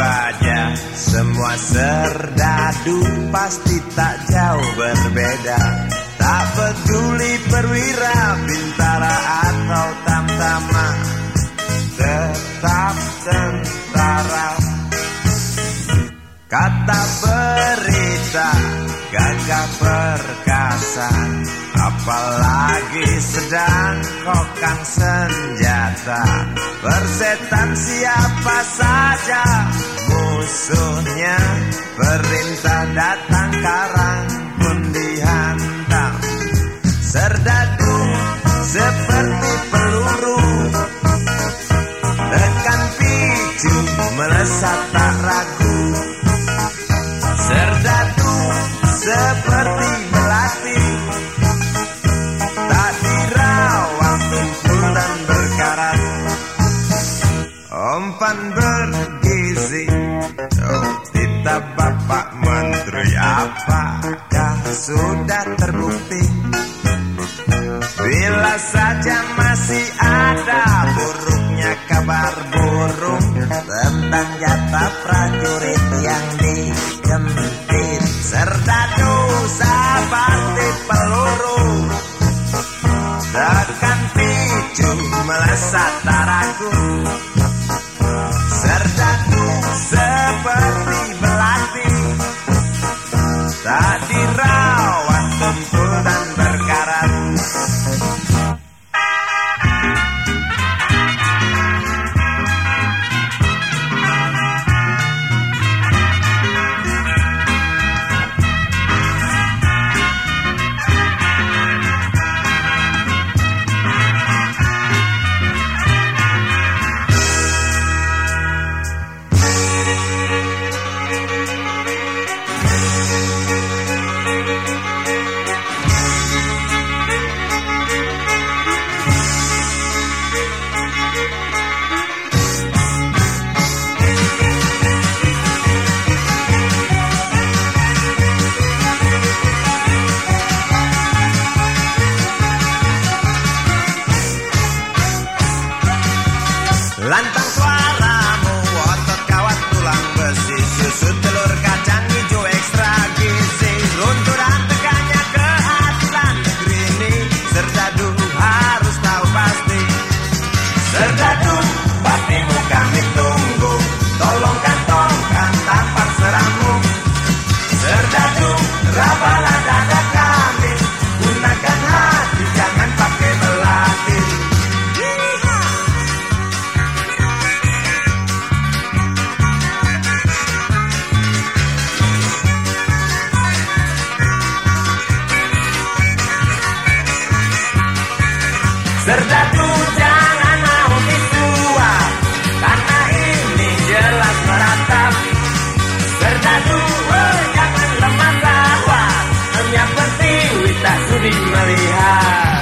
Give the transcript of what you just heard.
baja semua serdadu pasti tak jauh berbeda. Tak peduli perwira bintara atau tamtama Tetap tentara. Kata berita gagah perkasa. Apalagi sedang kokang senjata. Persetan siapa saja musuhnya Perintah datang karang pun dihantam Serdadu Palhaçada Atlanta. seperti Wita Sudi melihat.